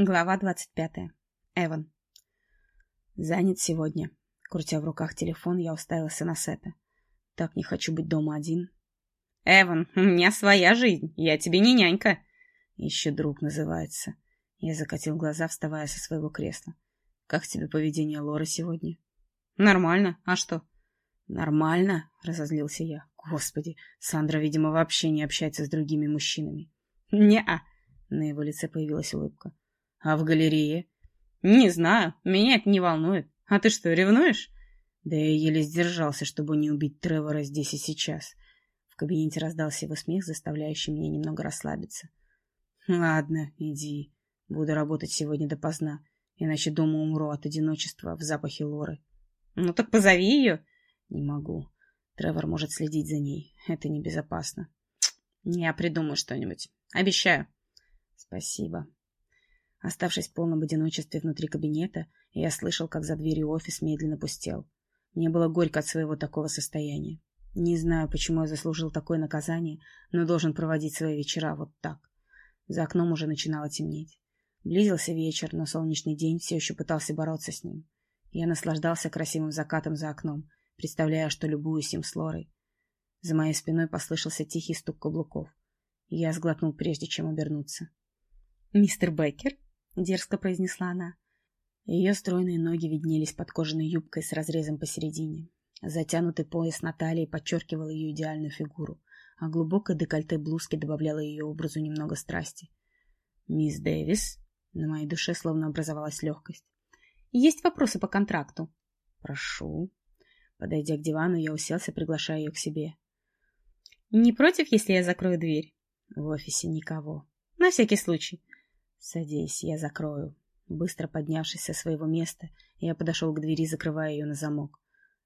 Глава двадцать пятая. Эван. Занят сегодня. Крутя в руках телефон, я уставился на Сета. Так не хочу быть дома один. Эван, у меня своя жизнь. Я тебе не нянька. Еще друг называется. Я закатил глаза, вставая со своего кресла. Как тебе поведение Лоры сегодня? Нормально. А что? Нормально, разозлился я. Господи, Сандра, видимо, вообще не общается с другими мужчинами. Не-а. На его лице появилась улыбка. А в галерее? Не знаю, меня это не волнует. А ты что, ревнуешь? Да я еле сдержался, чтобы не убить Тревора здесь и сейчас. В кабинете раздался его смех, заставляющий меня немного расслабиться. Ладно, иди. Буду работать сегодня допоздна, иначе дома умру от одиночества в запахе Лоры. Ну так позови ее. Не могу. Тревор может следить за ней. Это небезопасно. Я придумаю что-нибудь. Обещаю. Спасибо. Оставшись в полном одиночестве внутри кабинета, я слышал, как за дверью офис медленно пустел. Мне было горько от своего такого состояния. Не знаю, почему я заслужил такое наказание, но должен проводить свои вечера вот так. За окном уже начинало темнеть. Близился вечер, но солнечный день все еще пытался бороться с ним. Я наслаждался красивым закатом за окном, представляя, что любуюсь им с Лорой. За моей спиной послышался тихий стук каблуков. Я сглотнул, прежде чем обернуться. «Мистер Беккер?» Дерзко произнесла она. Ее стройные ноги виднелись под кожаной юбкой с разрезом посередине. Затянутый пояс на талии подчеркивал ее идеальную фигуру, а глубокое декольте блузки добавляло ее образу немного страсти. «Мисс Дэвис?» На моей душе словно образовалась легкость. «Есть вопросы по контракту?» «Прошу». Подойдя к дивану, я уселся, приглашая ее к себе. «Не против, если я закрою дверь?» «В офисе никого». «На всякий случай. «Садись, я закрою». Быстро поднявшись со своего места, я подошел к двери, закрывая ее на замок.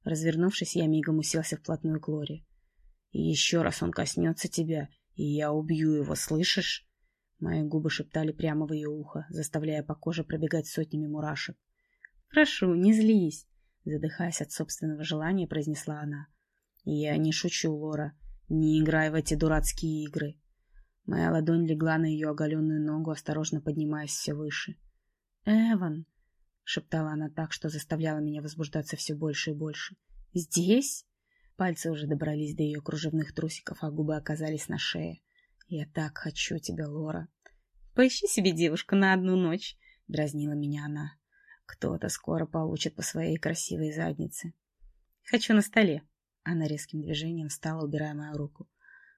Развернувшись, я мигом уселся вплотную к Лоре. «И еще раз он коснется тебя, и я убью его, слышишь?» Мои губы шептали прямо в ее ухо, заставляя по коже пробегать сотнями мурашек. «Прошу, не злись», — задыхаясь от собственного желания, произнесла она. «Я не шучу, Лора. Не играй в эти дурацкие игры. Моя ладонь легла на ее оголенную ногу, осторожно поднимаясь все выше. «Эван!» — шептала она так, что заставляла меня возбуждаться все больше и больше. «Здесь?» Пальцы уже добрались до ее кружевных трусиков, а губы оказались на шее. «Я так хочу тебя, Лора!» «Поищи себе девушку на одну ночь!» — дразнила меня она. «Кто-то скоро получит по своей красивой заднице». «Хочу на столе!» Она резким движением встала, убирая мою руку.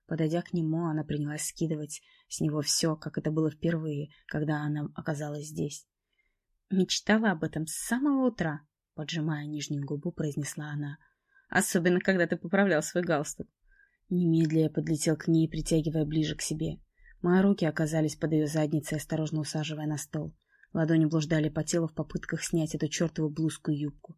Подойдя к нему, она принялась скидывать с него все, как это было впервые, когда она оказалась здесь. «Мечтала об этом с самого утра», — поджимая нижнюю губу, произнесла она. «Особенно, когда ты поправлял свой галстук». Немедля я подлетел к ней, притягивая ближе к себе. Мои руки оказались под ее задницей, осторожно усаживая на стол. Ладони блуждали по телу в попытках снять эту чертову блузку и юбку.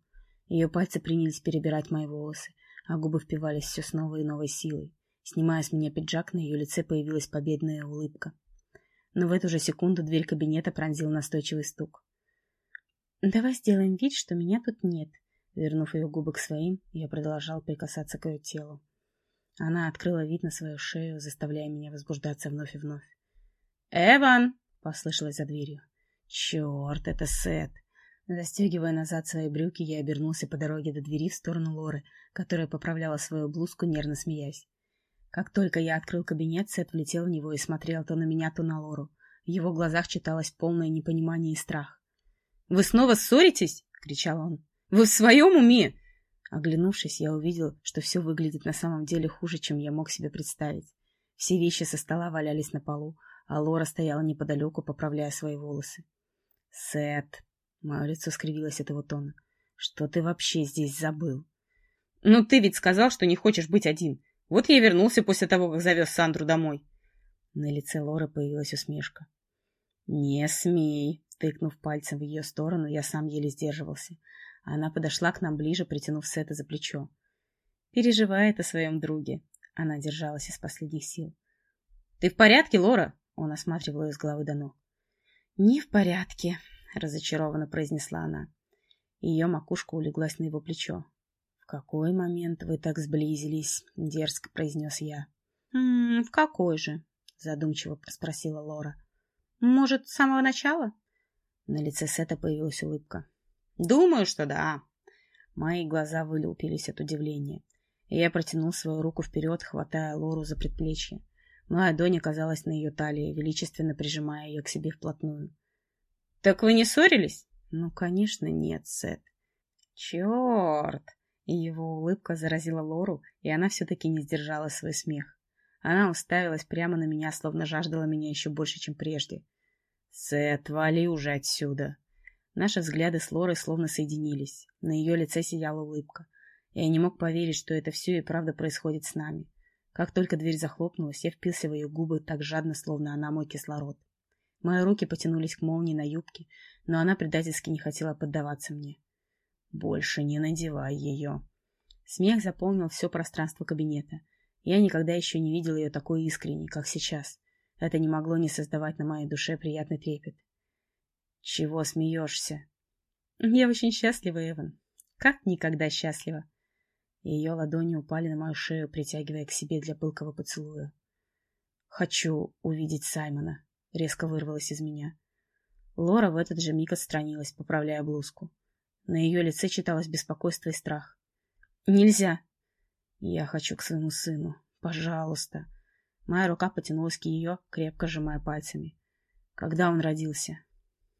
Ее пальцы принялись перебирать мои волосы, а губы впивались все с новой и новой силой. Снимая с меня пиджак, на ее лице появилась победная улыбка. Но в эту же секунду дверь кабинета пронзил настойчивый стук. «Давай сделаем вид, что меня тут нет». Вернув ее губы к своим, я продолжал прикасаться к ее телу. Она открыла вид на свою шею, заставляя меня возбуждаться вновь и вновь. «Эван!» — послышалось за дверью. «Черт, это Сет!» Застегивая назад свои брюки, я обернулся по дороге до двери в сторону Лоры, которая поправляла свою блузку, нервно смеясь. Как только я открыл кабинет, Сет влетел в него и смотрел то на меня, то на Лору. В его глазах читалось полное непонимание и страх. «Вы снова ссоритесь?» — кричал он. «Вы в своем уме?» Оглянувшись, я увидел, что все выглядит на самом деле хуже, чем я мог себе представить. Все вещи со стола валялись на полу, а Лора стояла неподалеку, поправляя свои волосы. «Сет!» — мое лицо скривилось от его тона. «Что ты вообще здесь забыл?» «Ну ты ведь сказал, что не хочешь быть один. Вот я и вернулся после того, как завез Сандру домой. На лице Лоры появилась усмешка. «Не смей!» Тыкнув пальцем в ее сторону, я сам еле сдерживался. Она подошла к нам ближе, притянув Сета за плечо. Переживает о своем друге. Она держалась из последних сил. «Ты в порядке, Лора?» Он осматривал ее с головы до ног. «Не в порядке», — разочарованно произнесла она. Ее макушка улеглась на его плечо. «В какой момент вы так сблизились?» — дерзко произнес я. «М -м, «В какой же?» — задумчиво спросила Лора. «Может, с самого начала?» На лице Сета появилась улыбка. «Думаю, что да». Мои глаза вылупились от удивления. Я протянул свою руку вперед, хватая Лору за предплечье. Моя Доня оказалась на ее талии, величественно прижимая ее к себе вплотную. «Так вы не ссорились?» «Ну, конечно, нет, Сет». «Черт!» И его улыбка заразила Лору, и она все-таки не сдержала свой смех. Она уставилась прямо на меня, словно жаждала меня еще больше, чем прежде. «Сет, вали уже отсюда!» Наши взгляды с Лорой словно соединились. На ее лице сияла улыбка. Я не мог поверить, что это все и правда происходит с нами. Как только дверь захлопнулась, я впился в ее губы так жадно, словно она мой кислород. Мои руки потянулись к молнии на юбке, но она предательски не хотела поддаваться мне. «Больше не надевай ее!» Смех заполнил все пространство кабинета. Я никогда еще не видел ее такой искренней, как сейчас. Это не могло не создавать на моей душе приятный трепет. «Чего смеешься?» «Я очень счастлива, Эван. Как никогда счастлива!» Ее ладони упали на мою шею, притягивая к себе для пылкого поцелуя. «Хочу увидеть Саймона», — резко вырвалась из меня. Лора в этот же миг отстранилась, поправляя блузку. На ее лице читалось беспокойство и страх. «Нельзя!» «Я хочу к своему сыну. Пожалуйста!» Моя рука потянулась к ее, крепко сжимая пальцами. «Когда он родился?»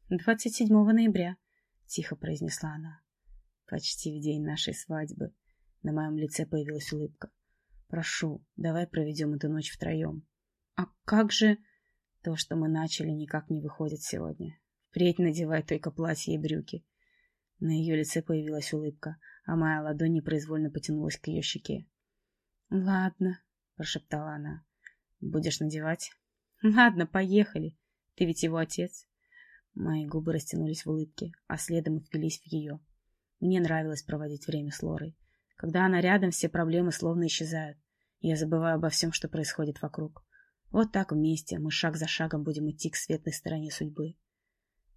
«Двадцать седьмого ноября», — тихо произнесла она. «Почти в день нашей свадьбы». На моем лице появилась улыбка. «Прошу, давай проведем эту ночь втроем». «А как же...» «То, что мы начали, никак не выходит сегодня. Впредь надевай только платье и брюки». На ее лице появилась улыбка, а моя ладонь непроизвольно потянулась к ее щеке. «Ладно», — прошептала она. «Будешь надевать?» «Ладно, поехали. Ты ведь его отец». Мои губы растянулись в улыбке, а следом впились в ее. Мне нравилось проводить время с Лорой. Когда она рядом, все проблемы словно исчезают. Я забываю обо всем, что происходит вокруг. Вот так вместе мы шаг за шагом будем идти к светлой стороне судьбы.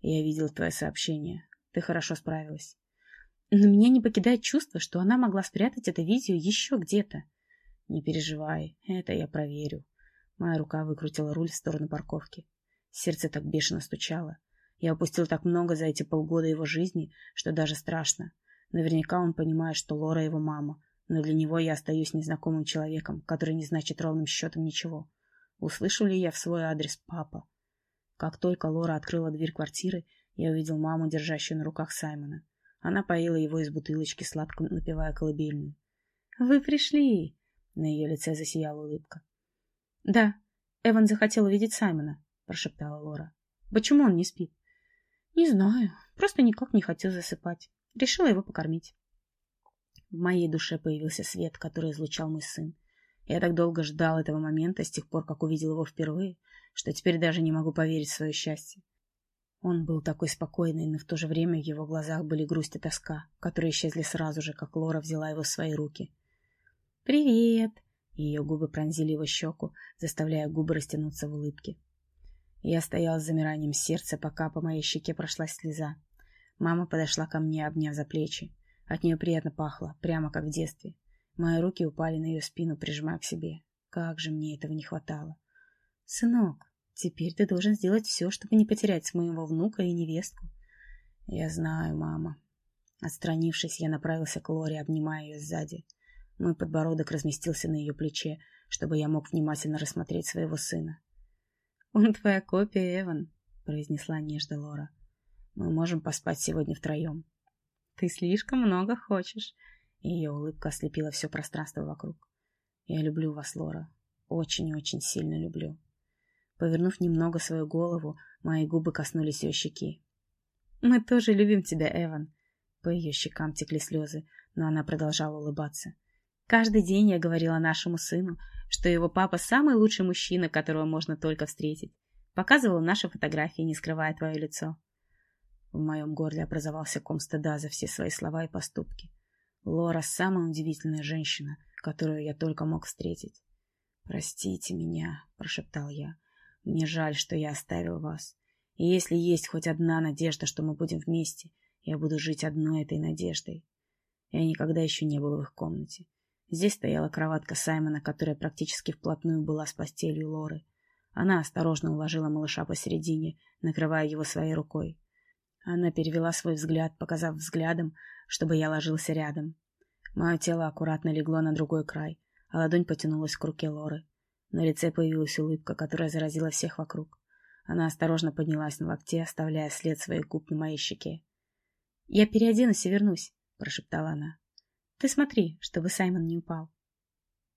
Я видел твое сообщение. Ты хорошо справилась. Но меня не покидает чувство, что она могла спрятать это видео еще где-то. Не переживай, это я проверю. Моя рука выкрутила руль в сторону парковки. Сердце так бешено стучало. Я упустил так много за эти полгода его жизни, что даже страшно. Наверняка он понимает, что Лора его мама, но для него я остаюсь незнакомым человеком, который не значит ровным счетом ничего. Услышу ли я в свой адрес папа? Как только Лора открыла дверь квартиры, я увидел маму, держащую на руках Саймона. Она поила его из бутылочки, сладко напевая колыбельную. «Вы пришли!» На ее лице засияла улыбка. «Да, Эван захотел увидеть Саймона», — прошептала Лора. «Почему он не спит?» «Не знаю, просто никак не хотел засыпать. Решила его покормить. В моей душе появился свет, который излучал мой сын. Я так долго ждал этого момента с тех пор, как увидел его впервые, что теперь даже не могу поверить в свое счастье. Он был такой спокойный, но в то же время в его глазах были грусть и тоска, которые исчезли сразу же, как Лора взяла его в свои руки. «Привет!» Ее губы пронзили его щеку, заставляя губы растянуться в улыбке. Я стоял с замиранием сердца, пока по моей щеке прошла слеза. Мама подошла ко мне, обняв за плечи. От нее приятно пахло, прямо как в детстве. Мои руки упали на ее спину, прижимая к себе. Как же мне этого не хватало. «Сынок, теперь ты должен сделать все, чтобы не потерять моего внука и невестку». «Я знаю, мама». Отстранившись, я направился к Лоре, обнимая ее сзади. Мой подбородок разместился на ее плече, чтобы я мог внимательно рассмотреть своего сына. «Он твоя копия, Эван», — произнесла нежно Лора. Мы можем поспать сегодня втроем. Ты слишком много хочешь. Ее улыбка ослепила все пространство вокруг. Я люблю вас, Лора. Очень-очень сильно люблю. Повернув немного свою голову, мои губы коснулись ее щеки. «Мы тоже любим тебя, Эван». По ее щекам текли слезы, но она продолжала улыбаться. «Каждый день я говорила нашему сыну, что его папа самый лучший мужчина, которого можно только встретить. Показывала наши фотографии, не скрывая твое лицо. В моем горле образовался ком стыда за все свои слова и поступки. Лора — самая удивительная женщина, которую я только мог встретить. «Простите меня», — прошептал я. «Мне жаль, что я оставил вас. И если есть хоть одна надежда, что мы будем вместе, я буду жить одной этой надеждой». Я никогда еще не был в их комнате. Здесь стояла кроватка Саймона, которая практически вплотную была с постелью Лоры. Она осторожно уложила малыша посередине, накрывая его своей рукой. Она перевела свой взгляд, показав взглядом, чтобы я ложился рядом. Мое тело аккуратно легло на другой край, а ладонь потянулась к руке Лоры. На лице появилась улыбка, которая заразила всех вокруг. Она осторожно поднялась на локте, оставляя след своих губ на моей щеке. «Я переоденусь и вернусь», — прошептала она. «Ты смотри, чтобы Саймон не упал».